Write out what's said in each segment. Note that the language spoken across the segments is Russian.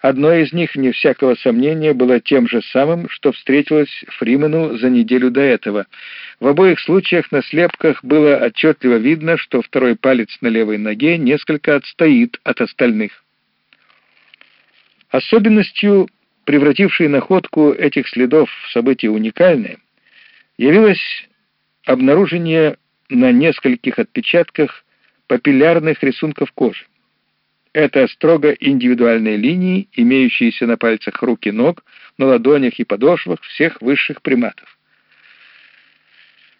Одно из них, не всякого сомнения, было тем же самым, что встретилось Фримену за неделю до этого. В обоих случаях на слепках было отчетливо видно, что второй палец на левой ноге несколько отстоит от остальных. Особенностью, превратившей находку этих следов в событие уникальное, явилось обнаружение на нескольких отпечатках папиллярных рисунков кожи. Это строго индивидуальные линии, имеющиеся на пальцах рук и ног, на ладонях и подошвах всех высших приматов.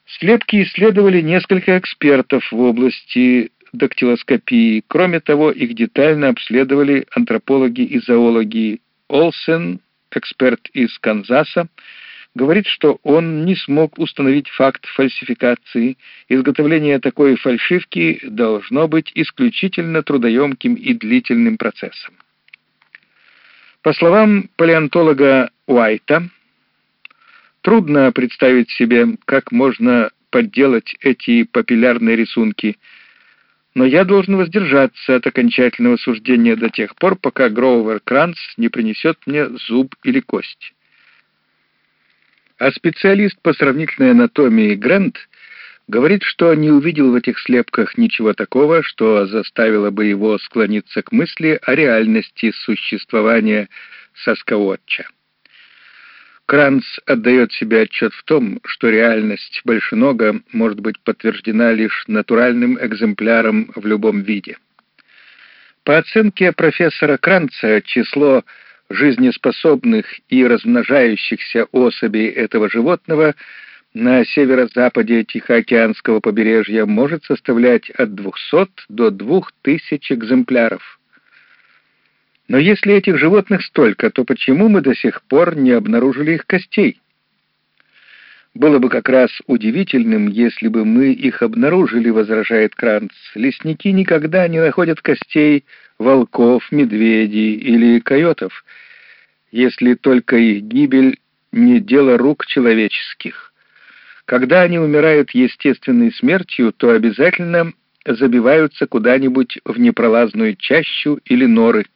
Слепки исследовали несколько экспертов в области дактилоскопии. Кроме того, их детально обследовали антропологи и зоологи Олсен, эксперт из Канзаса, говорит, что он не смог установить факт фальсификации. Изготовление такой фальшивки должно быть исключительно трудоемким и длительным процессом. По словам палеонтолога Уайта, трудно представить себе, как можно подделать эти папиллярные рисунки, но я должен воздержаться от окончательного суждения до тех пор, пока Гроувер Кранц не принесет мне зуб или кость. А специалист по сравнительной анатомии Грант говорит, что не увидел в этих слепках ничего такого, что заставило бы его склониться к мысли о реальности существования Саскавотча. Кранц отдает себе отчет в том, что реальность большенога может быть подтверждена лишь натуральным экземпляром в любом виде. По оценке профессора Кранца, число жизнеспособных и размножающихся особей этого животного на северо-западе Тихоокеанского побережья может составлять от 200 до 2000 экземпляров. Но если этих животных столько, то почему мы до сих пор не обнаружили их костей? Было бы как раз удивительным, если бы мы их обнаружили, возражает Кранц. Лесники никогда не находят костей волков, медведей или койотов, если только их гибель не дело рук человеческих. Когда они умирают естественной смертью, то обязательно забиваются куда-нибудь в непролазную чащу или норы.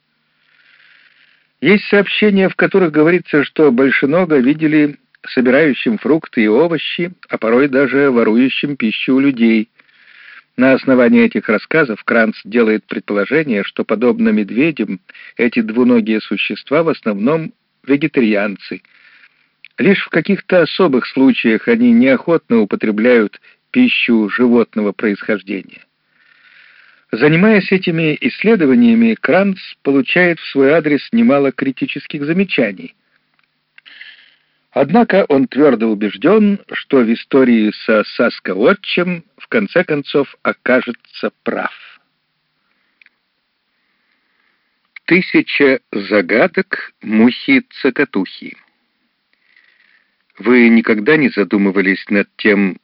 Есть сообщения, в которых говорится, что большенога видели собирающим фрукты и овощи, а порой даже ворующим пищу у людей. На основании этих рассказов Кранц делает предположение, что, подобно медведям, эти двуногие существа в основном вегетарианцы. Лишь в каких-то особых случаях они неохотно употребляют пищу животного происхождения. Занимаясь этими исследованиями, Кранц получает в свой адрес немало критических замечаний – Однако он твердо убежден, что в истории со Саскавотчем в конце концов окажется прав. Тысяча загадок мухи-цокотухи. Вы никогда не задумывались над тем,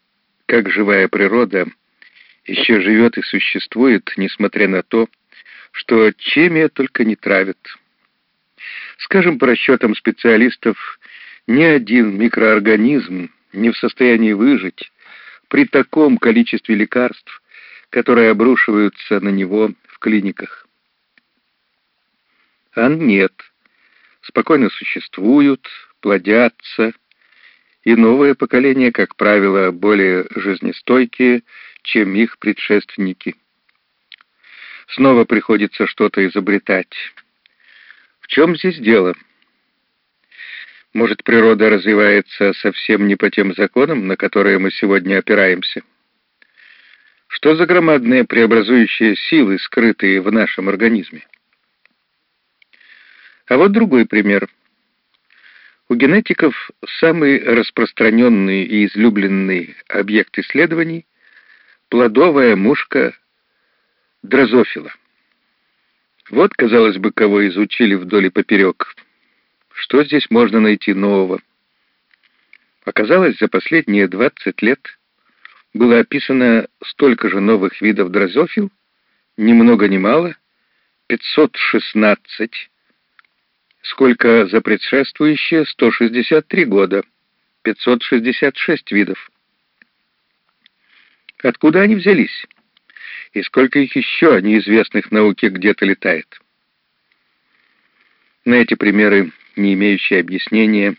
как живая природа еще живет и существует, несмотря на то, что чем ее только не травят. Скажем, по расчетам специалистов, ни один микроорганизм не в состоянии выжить при таком количестве лекарств, которые обрушиваются на него в клиниках. А нет, спокойно существуют, плодятся, и новое поколение, как правило, более жизнестойкие, чем их предшественники. Снова приходится что-то изобретать. В чем здесь дело? — может, природа развивается совсем не по тем законам, на которые мы сегодня опираемся? Что за громадные преобразующие силы, скрытые в нашем организме? А вот другой пример. У генетиков самый распространенный и излюбленный объект исследований — плодовая мушка дрозофила. Вот, казалось бы, кого изучили вдоль и поперек — что здесь можно найти нового? Оказалось, за последние 20 лет было описано столько же новых видов дрозофил, ни много ни мало, 516, сколько за предшествующие 163 года, 566 видов. Откуда они взялись? И сколько их еще неизвестных науке где-то летает? На эти примеры, не имеющие объяснения,